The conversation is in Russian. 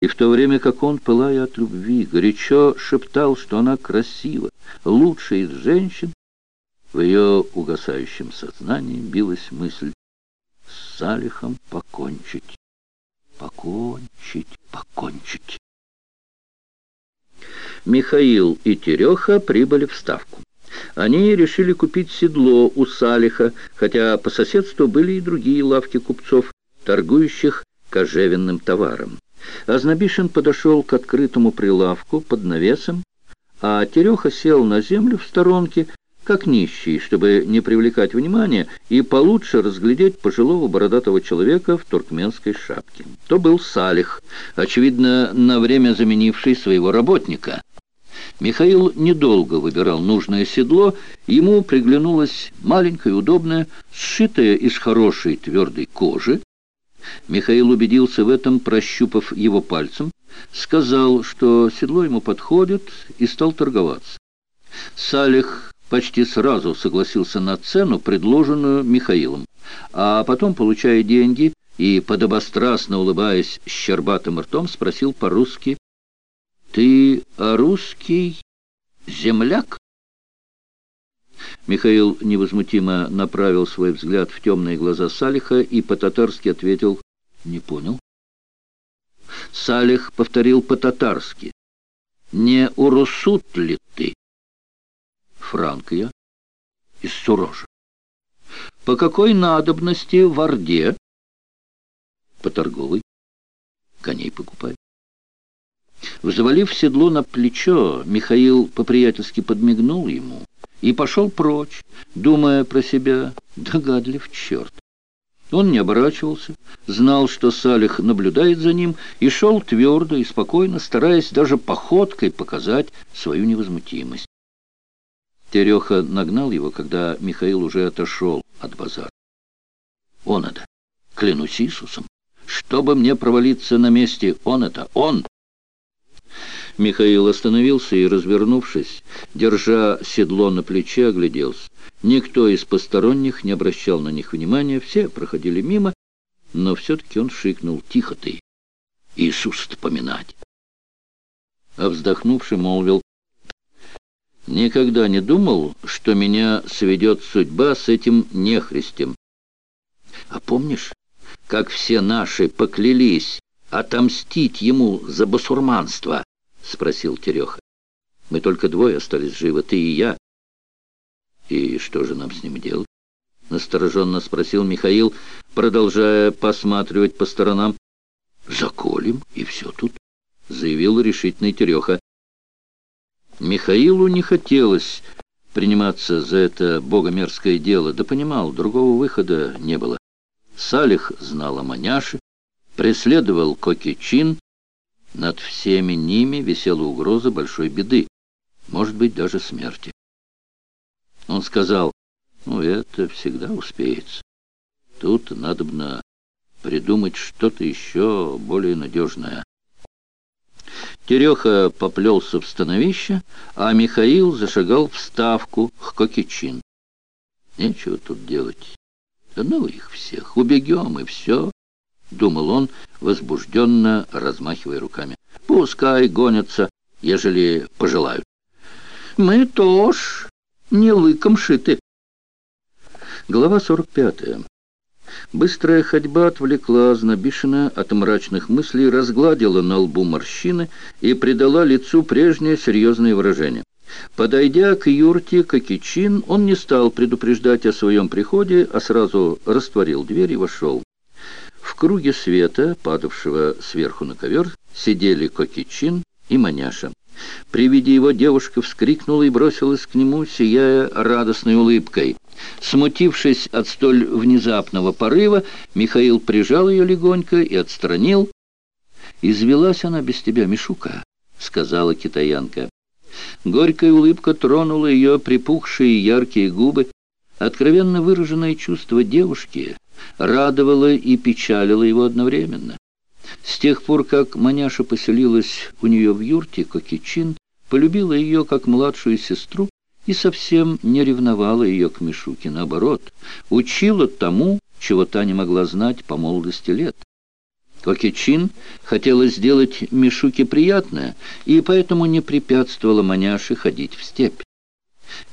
И в то время как он, пылая от любви, горячо шептал, что она красива, лучшая из женщин, в ее угасающем сознании билась мысль с Салихом покончить, покончить, покончить. Михаил и Тереха прибыли в Ставку. Они решили купить седло у Салиха, хотя по соседству были и другие лавки купцов, торгующих кожевенным товаром. Азнабишин подошел к открытому прилавку под навесом, а Тереха сел на землю в сторонке, как нищий, чтобы не привлекать внимания и получше разглядеть пожилого бородатого человека в туркменской шапке. То был Салих, очевидно, на время заменивший своего работника. Михаил недолго выбирал нужное седло, ему приглянулось маленькое, удобное, сшитое из хорошей твердой кожи. Михаил убедился в этом, прощупав его пальцем, сказал, что седло ему подходит, и стал торговаться. Салих почти сразу согласился на цену, предложенную Михаилом, а потом, получая деньги и, подобострастно улыбаясь щербатым ртом, спросил по-русски, «Ты русский земляк?» Михаил невозмутимо направил свой взгляд в темные глаза Салиха и по-татарски ответил «Не понял». Салих повторил по-татарски «Не урусут ли ты?» «Франк я, из Сурожа». «По какой надобности в Орде?» «По торговой. Коней покупай». Взвалив седло на плечо, Михаил по-приятельски подмигнул ему и пошел прочь, думая про себя «догадлив черт». Он не оборачивался, знал, что Салих наблюдает за ним, и шел твердо и спокойно, стараясь даже походкой показать свою невозмутимость. Тереха нагнал его, когда Михаил уже отошел от базара. «Он это! Клянусь Иисусом! Чтобы мне провалиться на месте, он это! Он!» Михаил остановился и, развернувшись, держа седло на плече, огляделся. Никто из посторонних не обращал на них внимания, все проходили мимо, но все-таки он шикнул «Тихо ты! Иисуса-то поминать!» А вздохнувший молвил «Никогда не думал, что меня сведет судьба с этим нехристем. А помнишь, как все наши поклялись отомстить ему за басурманство?» — спросил Тереха. «Мы только двое остались живы, ты и я». «И что же нам с ним делать?» — настороженно спросил Михаил, продолжая посматривать по сторонам. «Заколем, и все тут», — заявил решительный Тереха. Михаилу не хотелось приниматься за это богомерзкое дело, да понимал, другого выхода не было. Салих знал о маняше, преследовал Кокичин, над всеми ними висела угроза большой беды, может быть, даже смерти. Он сказал, ну, это всегда успеется. Тут надо бы придумать что-то еще более надежное. Тереха поплелся в становище, а Михаил зашагал в ставку к Кокичин. Нечего тут делать. Да ну их всех, убегем, и все. — думал он, возбужденно размахивая руками. «Пускай гонятся, ежели пожелают. Мы тоже не лыком шиты». Глава 45. Быстрая ходьба отвлекла Знобишина от мрачных мыслей, разгладила на лбу морщины и придала лицу прежнее серьезное выражение. Подойдя к юрте Кокичин, он не стал предупреждать о своем приходе, а сразу растворил дверь и вошел. Круге света, падавшего сверху на ковер, сидели Кокичин и Маняша. При виде его девушка вскрикнула и бросилась к нему, сияя радостной улыбкой. Смутившись от столь внезапного порыва, Михаил прижал ее легонько и отстранил. «Извелась она без тебя, Мишука», — сказала китаянка. Горькая улыбка тронула ее припухшие яркие губы. Откровенно выраженное чувство девушки радовало и печалило его одновременно. С тех пор, как маняша поселилась у нее в юрте, Кокичин полюбила ее как младшую сестру и совсем не ревновала ее к Мишуке, наоборот, учила тому, чего та не могла знать по молодости лет. Кокечин хотела сделать Мишуке приятное, и поэтому не препятствовала маняше ходить в степь.